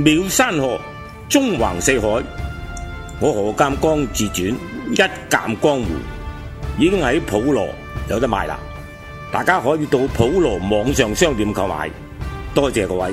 妙山河，纵横四海。我何鉴光自转一鉴江湖已经喺普罗有得卖啦，大家可以到普罗网上商店购买。多谢各位。